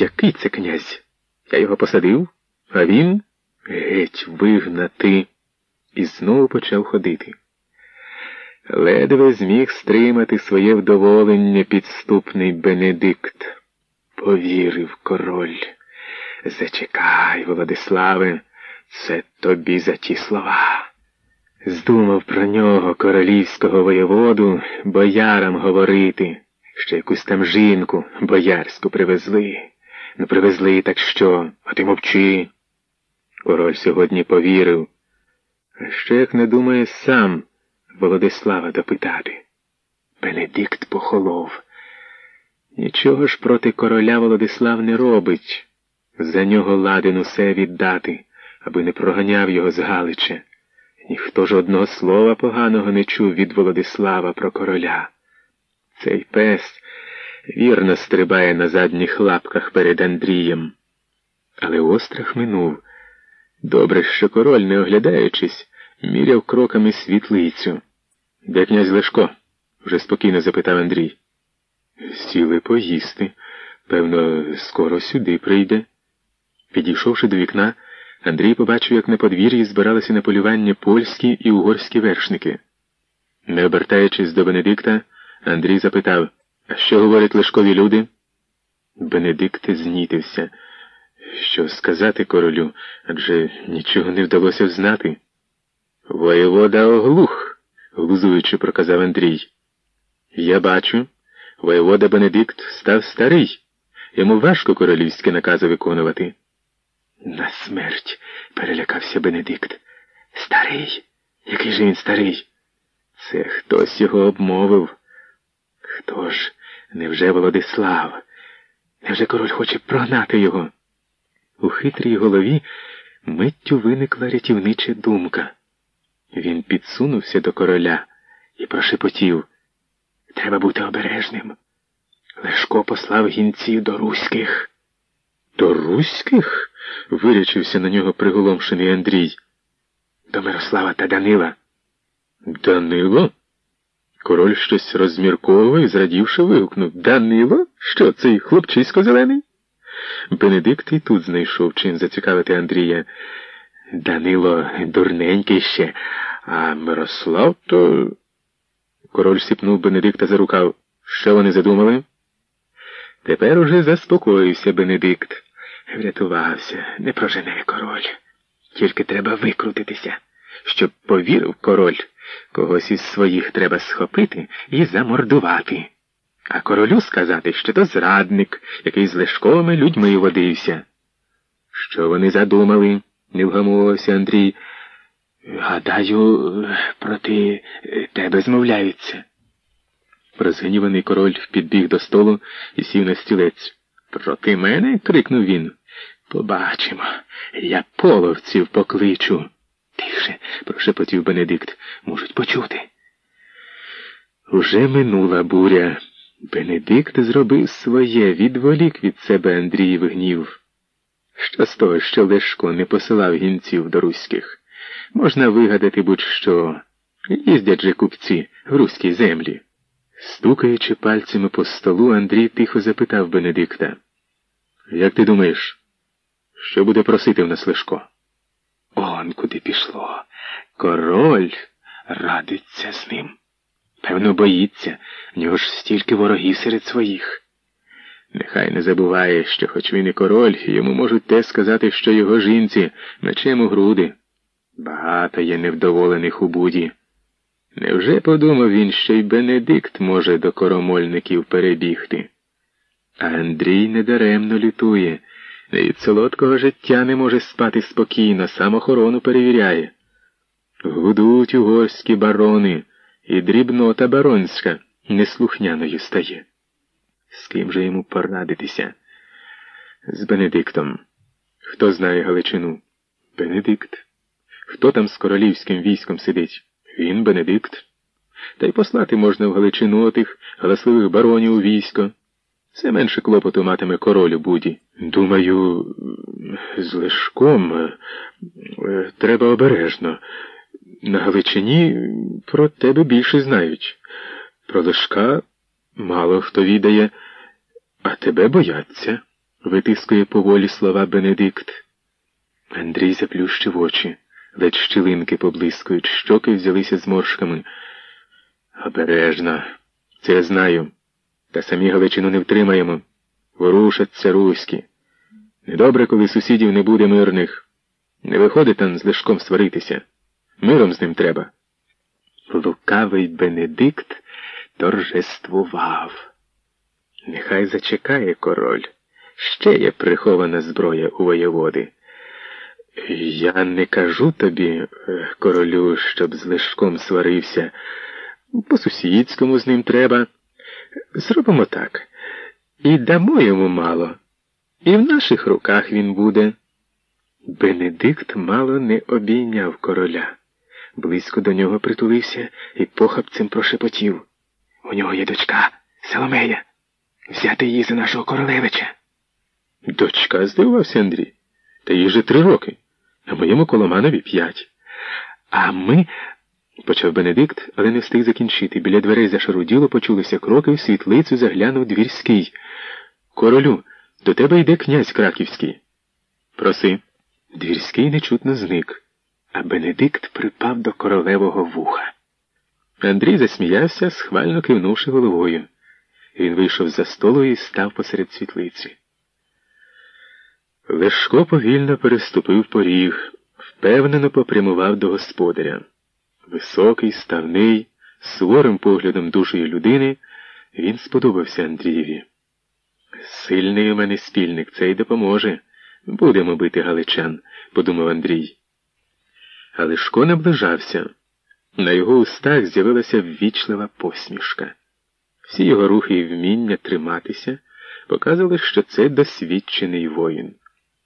Який це князь? Я його посадив, а він геть вигнати. І знову почав ходити. Ледве зміг стримати своє вдоволення підступний Бенедикт. Повірив король. Зачекай, Володиславе, це тобі за ті слова. Здумав про нього королівського воєводу боярам говорити, що якусь там жінку боярську привезли. Ну, привезли так що, а ти мовчи. Король сьогодні повірив. А ще як не думає сам Володислава допитати. Бенедикт похолов. Нічого ж проти короля Володислав не робить. За нього ладен усе віддати, аби не проганяв його з Галича. Ніхто ж одного слова поганого не чув від Володислава про короля. Цей пес вірно стрибає на задніх лапках перед Андрієм. Але острах минув. Добре, що король, не оглядаючись, міряв кроками світлицю. Де князь Лешко? вже спокійно запитав Андрій. Сіли поїсти. Певно, скоро сюди прийде. Підійшовши до вікна, Андрій побачив, як на подвір'ї збиралися на полювання польські і угорські вершники. Не обертаючись до Бенедикта, Андрій запитав, а що говорять лишкові люди? Бенедикт знітився. Що сказати королю, адже нічого не вдалося знати. Воєвода оглух, глузуючи, проказав Андрій. Я бачу, воєвода Бенедикт став старий. Йому важко королівські накази виконувати. На смерть, перелякався Бенедикт. Старий? Який же він старий? Це хтось його обмовив. Хто ж? Невже Володислав? Невже король хоче прогнати його? У хитрій голові миттю виникла рятівнича думка. Він підсунувся до короля і прошепотів. Треба бути обережним. Лешко послав гінців до руських. До руських? вирячився на нього приголомшений Андрій. До Мирослава та Данила. Данило? Король щось розмірковував і зрадівши, вигукнув Данило? Що, цей хлопчисько зелений? Бенедикт і тут знайшов чим зацікавити Андрія. Данило дурненький ще, а Мирослав то. Король сіпнув Бенедикта за рукав. Що вони задумали? Тепер уже заспокоївся Бенедикт. Врятувався, не прожене король. Тільки треба викрутитися. Щоб повірив король, когось із своїх треба схопити і замордувати. А королю сказати, що то зрадник, який з лешковими людьми водився. Що вони задумали? не вгамувався Андрій. Гадаю, проти тебе змовляються. Розгніваний король підбіг до столу і сів на стілець. Проти мене? крикнув він. Побачимо. Я половців покличу. Тише, прошепотів Бенедикт. Можуть почути. Уже минула буря. Бенедикт зробив своє, відволік від себе Андріїв гнів. Що з того, що Лешко не посилав гінців до руських? Можна вигадати будь-що. Їздять же купці в руській землі. Стукаючи пальцями по столу, Андрій тихо запитав Бенедикта. Як ти думаєш, що буде просити в нас Лешко? Он куди пішло. Король радиться з ним. Певно, боїться, в нього ж стільки ворогів серед своїх. Нехай не забуває, що хоч він і король, йому можуть те сказати, що його жінці мечем у груди. Багато є невдоволених у буді. Невже подумав він, що й Бенедикт може до коромольників перебігти? А Андрій недаремно лютує, від солодкого життя не може спати спокійно, сам охорону перевіряє. Гудуть угорські барони, і дрібнота баронська неслухняною стає. З ким же йому порадитися? З Бенедиктом. Хто знає Галичину? Бенедикт. Хто там з королівським військом сидить? Він Бенедикт. Та й послати можна в Галичину отих галасливих баронів у військо. Все менше клопоту матиме король у буді. Думаю, з Лешком е, треба обережно. На Галичині про тебе більше знають. Про Лешка мало хто відає, а тебе бояться. витискує поволі слова Бенедикт. Андрій заплющив очі, ледь щілинки поблискують, щоки взялися зморшками. Обережно, це я знаю. Та самі Галичину не втримаємо. Ворушаться руські. Недобре, коли сусідів не буде мирних. Не виходить там з лишком сваритися. Миром з ним треба. Лукавий Бенедикт торжествував. Нехай зачекає король. Ще є прихована зброя у воєводи. Я не кажу тобі, е, королю, щоб з лишком сварився. По сусідському з ним треба. Зробимо так. І дамо йому мало. І в наших руках він буде. Бенедикт мало не обійняв короля. Близько до нього притулився і похапцем прошепотів. У нього є дочка Соломея. Взяти її за нашого королевича. Дочка, здивувався Андрій. Та їй же три роки, а моєму коломанові п'ять. А ми. почав Бенедикт, але не встиг закінчити. Біля дверей зашаруділо почулися кроки, в світлицю заглянув двірський. Королю, до тебе йде князь краківський. Проси. Двірський нечутно зник, а Бенедикт припав до королевого вуха. Андрій засміявся, схвально кивнувши головою. Він вийшов за столу і став посеред світлиці. Лешко повільно переступив поріг, впевнено попрямував до господаря. Високий, ставний, суворим поглядом дужої людини, він сподобався Андрієві. Сильний у мене спільник, це й допоможе. Будемо бити галичан, подумав Андрій. Галишко наближався. На його устах з'явилася ввічлива посмішка. Всі його рухи і вміння триматися показували, що це досвідчений воїн.